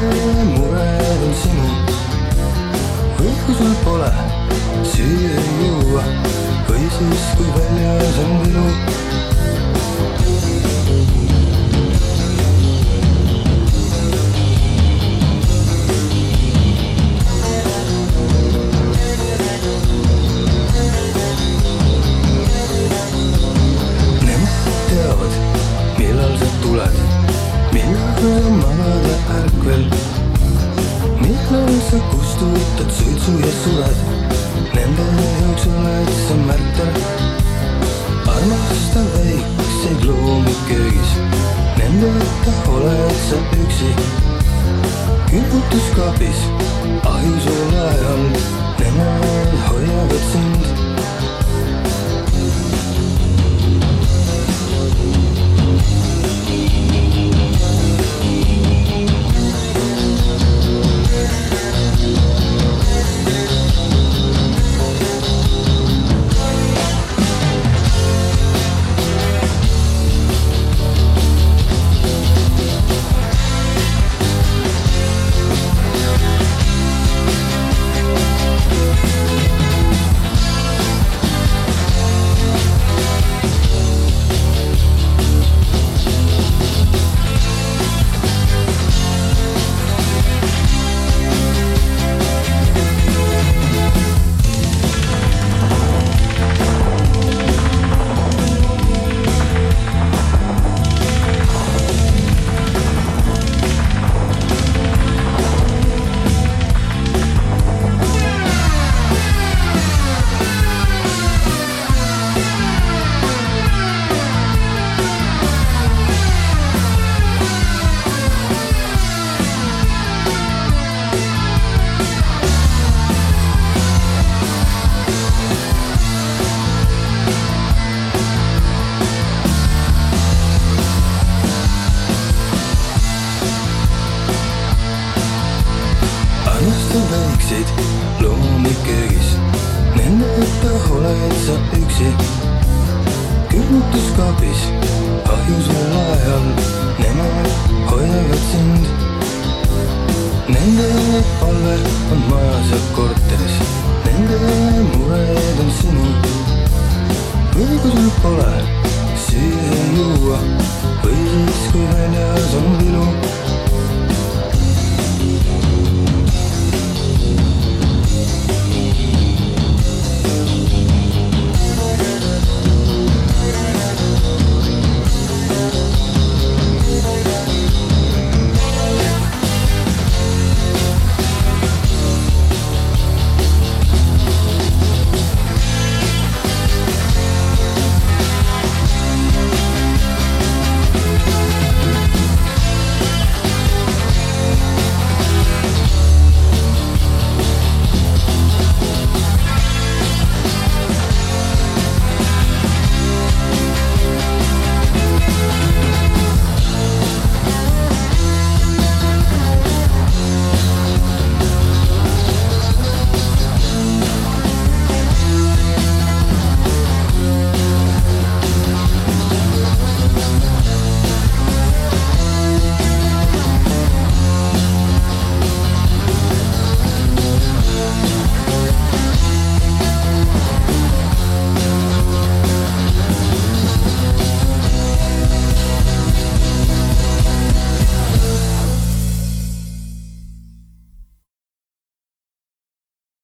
nende mured on sinu. või kui sul pole süüa ja juua või siis, kui väljas on vilu kustutad suitsu ja sured, nende jooksul oled sa märter. armasta väikseid loomi köögis, nendeta oled sa üksi. külmutuskaapis ahju sul ajal, nemad hoiavad võiksid loomiköögist nende õppe oled sa üksi. külmutuskapis ahjus veel ajal, nemad hoiavad sind. Nende palve on majas ja korteris, nende mured on sinu. või kui sul pole